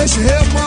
Deixe recuar.